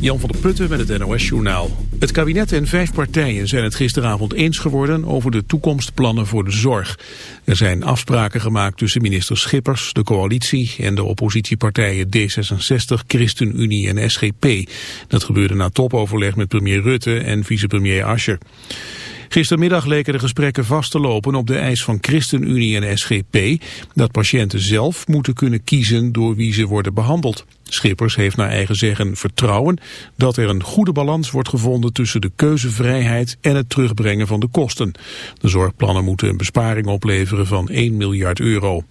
Jan van der Putten met het NOS-journaal. Het kabinet en vijf partijen zijn het gisteravond eens geworden over de toekomstplannen voor de zorg. Er zijn afspraken gemaakt tussen minister Schippers, de coalitie en de oppositiepartijen D66, ChristenUnie en SGP. Dat gebeurde na topoverleg met premier Rutte en vicepremier Ascher. Gistermiddag leken de gesprekken vast te lopen op de eis van ChristenUnie en SGP dat patiënten zelf moeten kunnen kiezen door wie ze worden behandeld. Schippers heeft naar eigen zeggen vertrouwen dat er een goede balans wordt gevonden tussen de keuzevrijheid en het terugbrengen van de kosten. De zorgplannen moeten een besparing opleveren van 1 miljard euro.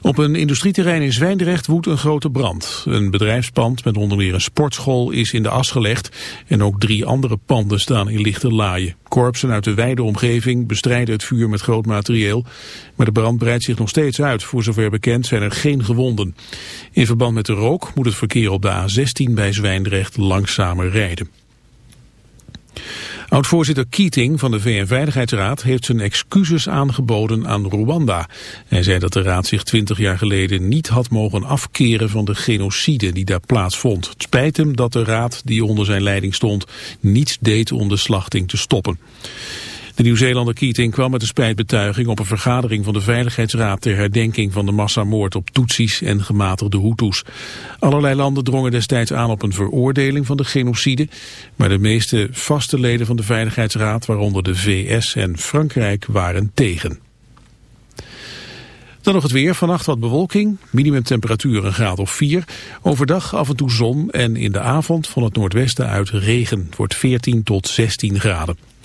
Op een industrieterrein in Zwijndrecht woedt een grote brand. Een bedrijfspand met onder meer een sportschool is in de as gelegd en ook drie andere panden staan in lichte laaien. Korpsen uit de wijde omgeving bestrijden het vuur met groot materieel, maar de brand breidt zich nog steeds uit. Voor zover bekend zijn er geen gewonden. In verband met de rook moet het verkeer op de A16 bij Zwijndrecht langzamer rijden. Oud-voorzitter Keating van de VN-veiligheidsraad heeft zijn excuses aangeboden aan Rwanda. Hij zei dat de raad zich twintig jaar geleden niet had mogen afkeren van de genocide die daar plaatsvond. Het spijt hem dat de raad die onder zijn leiding stond niets deed om de slachting te stoppen. De Nieuw-Zeelander Keating kwam met een spijtbetuiging op een vergadering van de Veiligheidsraad ter herdenking van de massamoord op Tutsis en gematigde Hutus. Allerlei landen drongen destijds aan op een veroordeling van de genocide, maar de meeste vaste leden van de Veiligheidsraad, waaronder de VS en Frankrijk, waren tegen. Dan nog het weer. Vannacht wat bewolking. Minimumtemperatuur een graad of 4. Overdag af en toe zon en in de avond van het noordwesten uit regen. Wordt 14 tot 16 graden.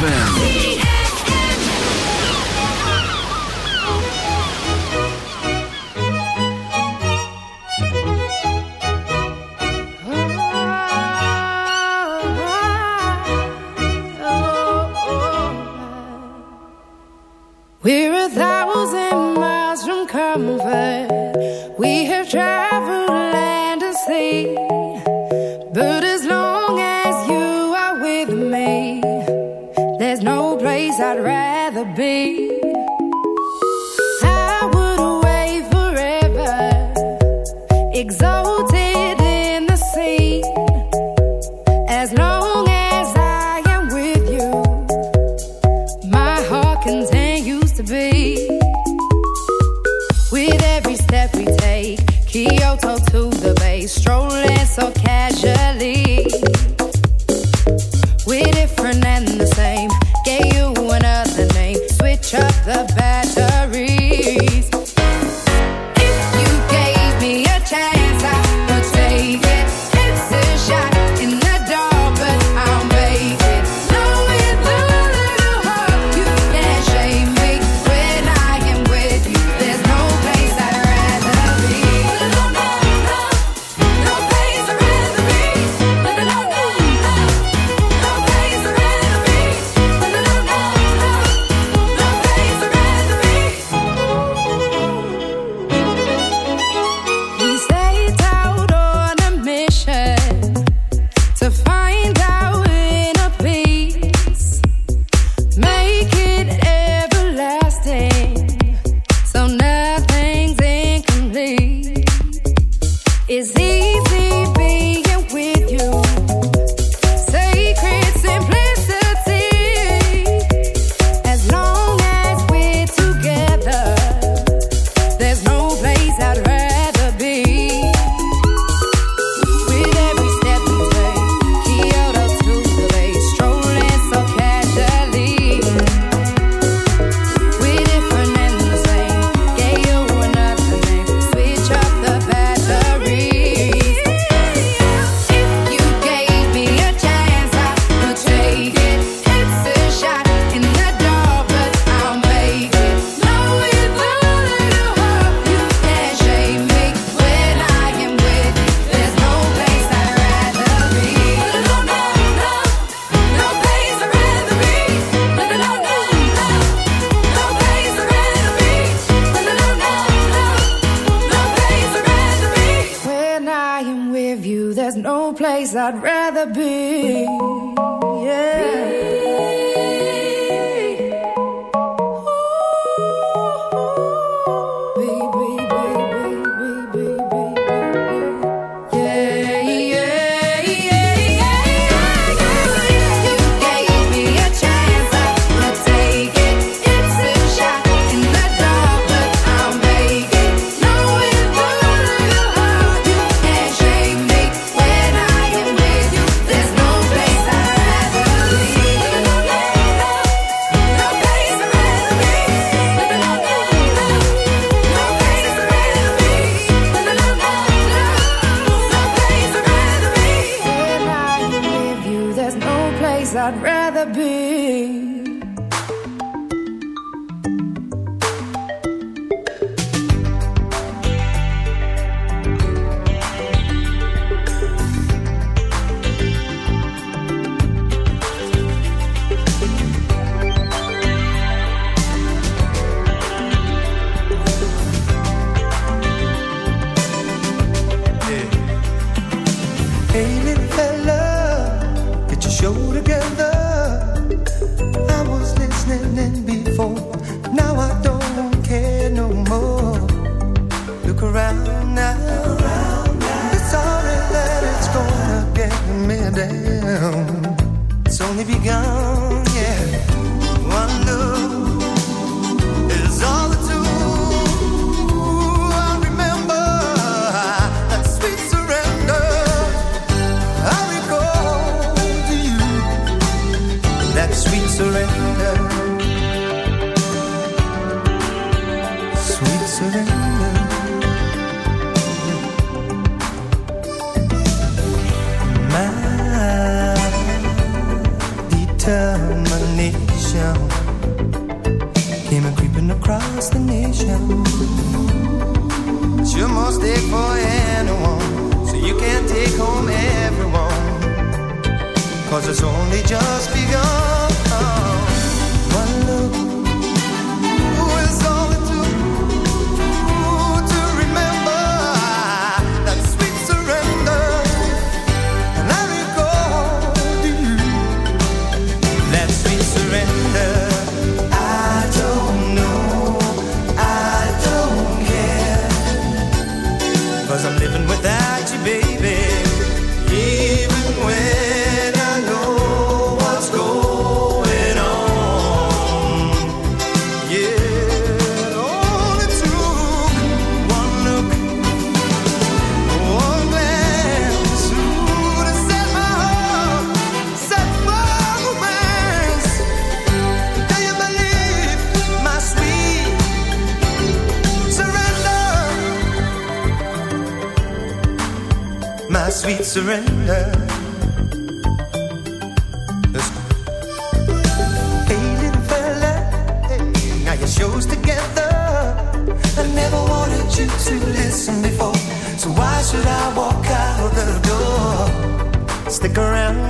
ZFM. rather be. begun. Cause it's only just begun. One look is all it took? To remember? That sweet surrender. And I recall to you That sweet surrender I'm living without you, baby. surrender. Hey, little fella, now your show's together. I never wanted you to listen before, so why should I walk out the door? Stick around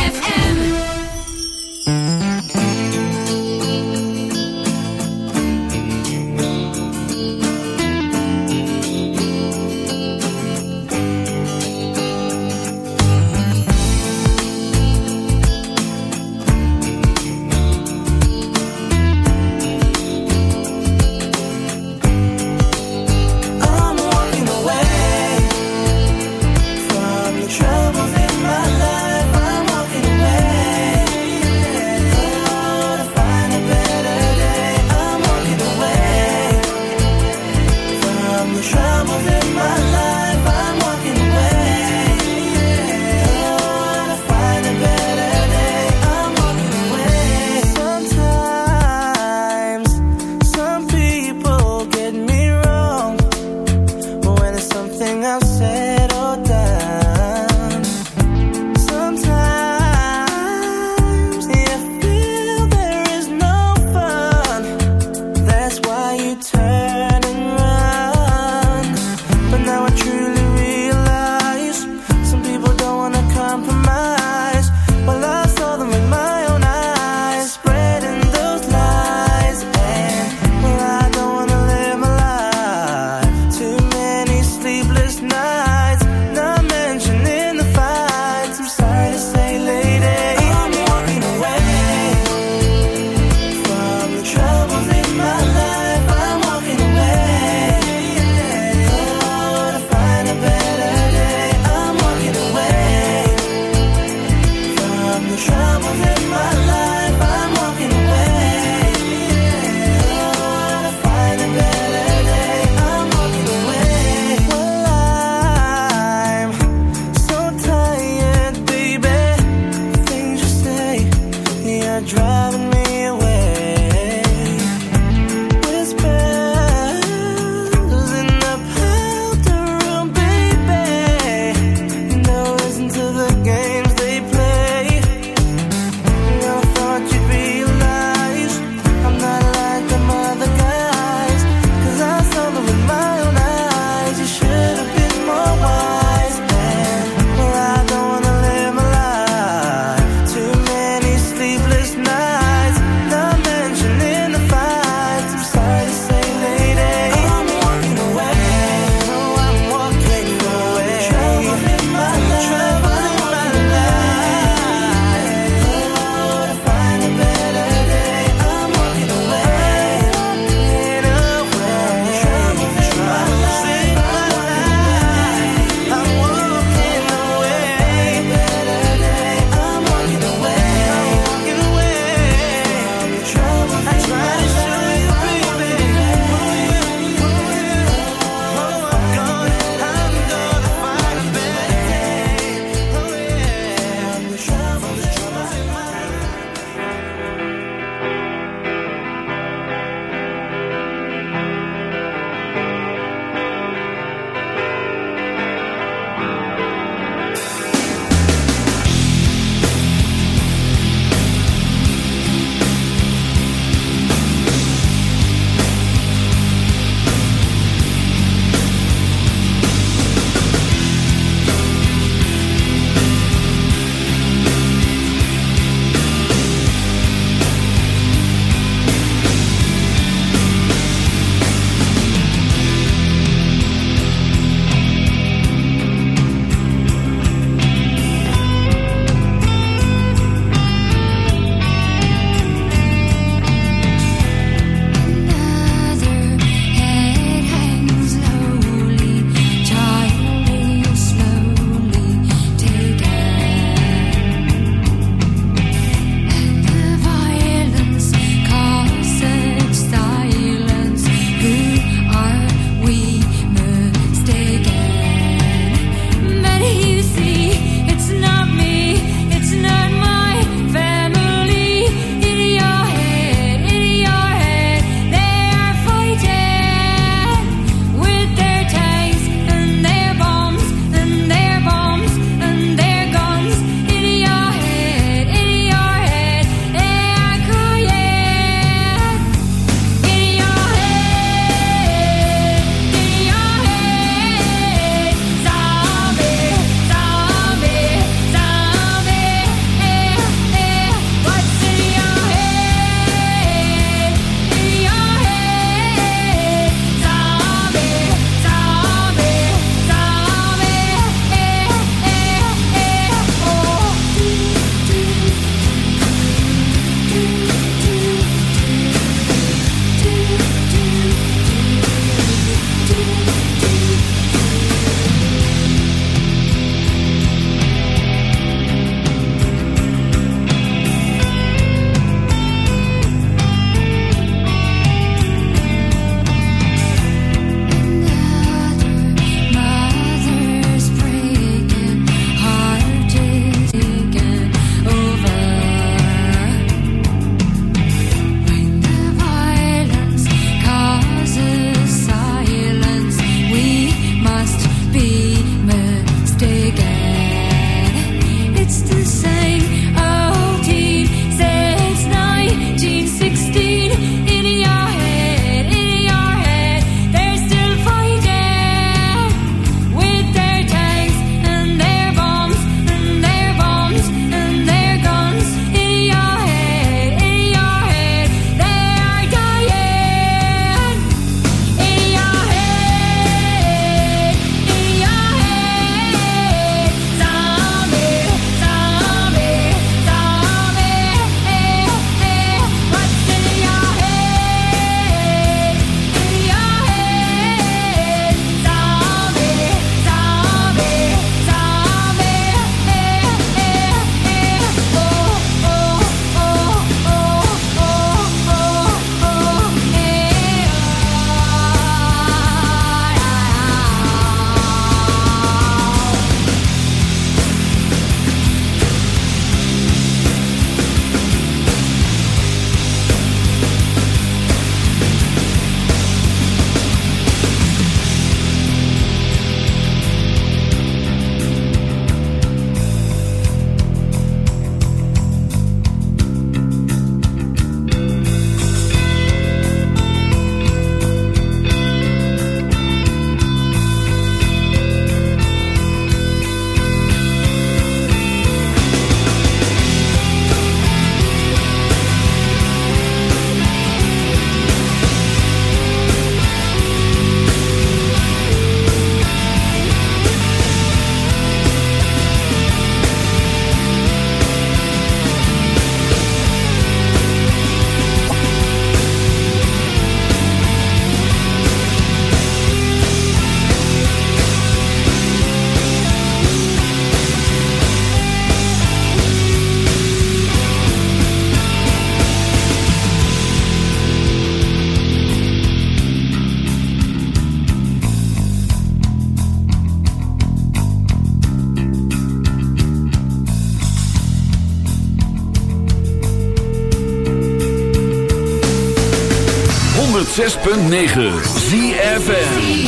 106.9 ZFN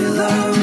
love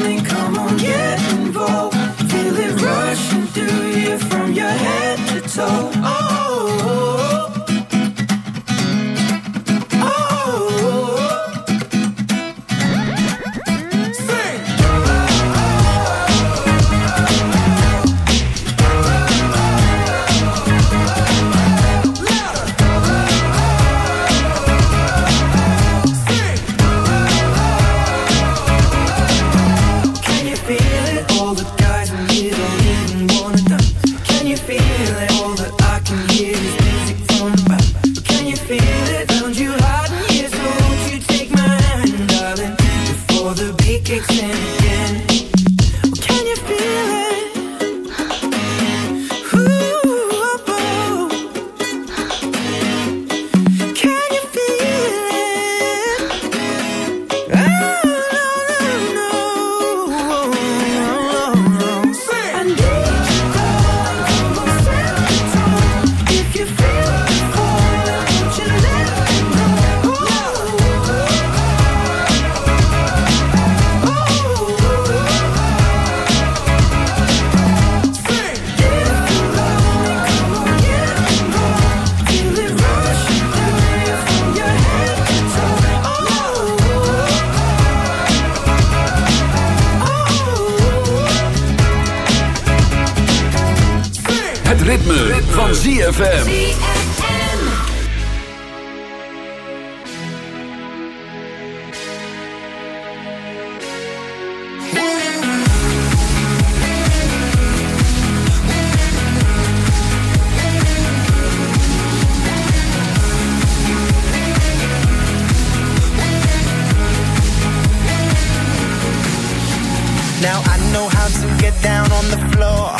the floor.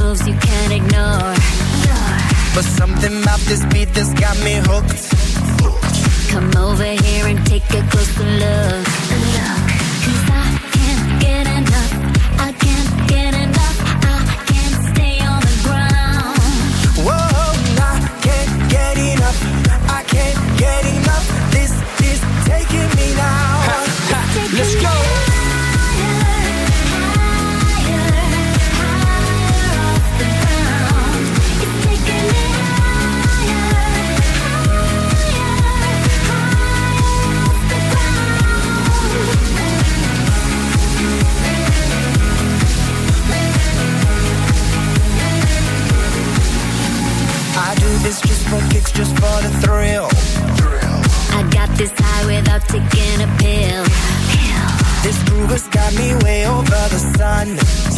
Moves you can't ignore. But this beat that's got me hooked. Come over here and take a closer look. taking a pill. pill. This groove has got me way over the sun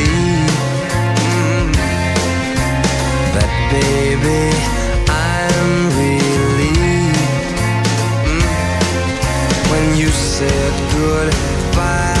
said goodbye.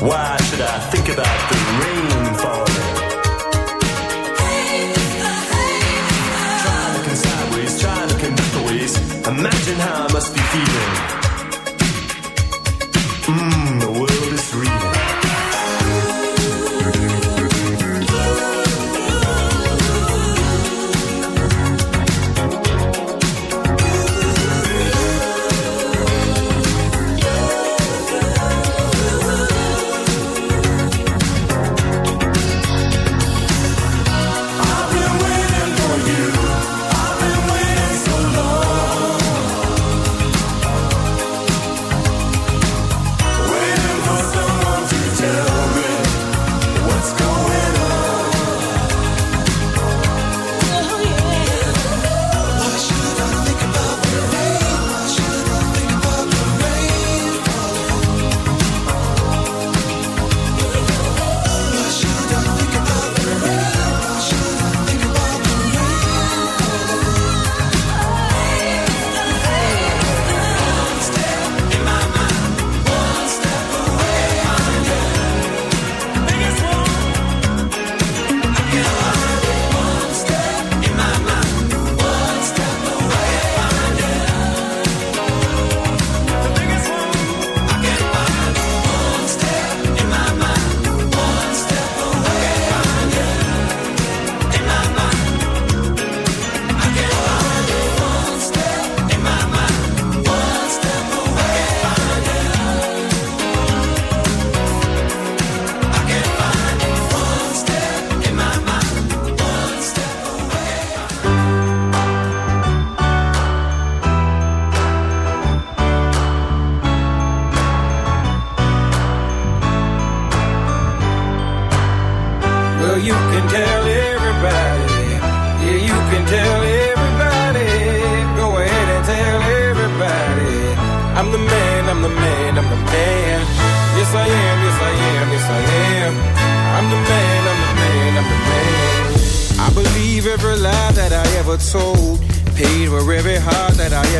Why should I think about the rain falling? Try looking sideways, try looking backwards. Imagine how I must be feeling.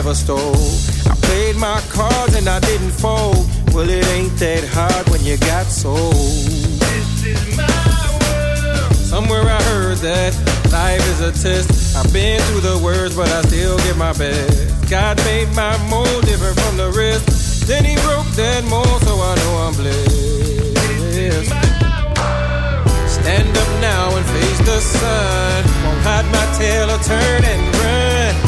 never stole. I played my cards and I didn't fold. Well, it ain't that hard when you got sold. This is my world. Somewhere I heard that life is a test. I've been through the worst, but I still give my best. God made my mold different from the rest. Then He broke that mold, so I know I'm blessed. This is my world. Stand up now and face the sun. Won't hide my tail or turn and run.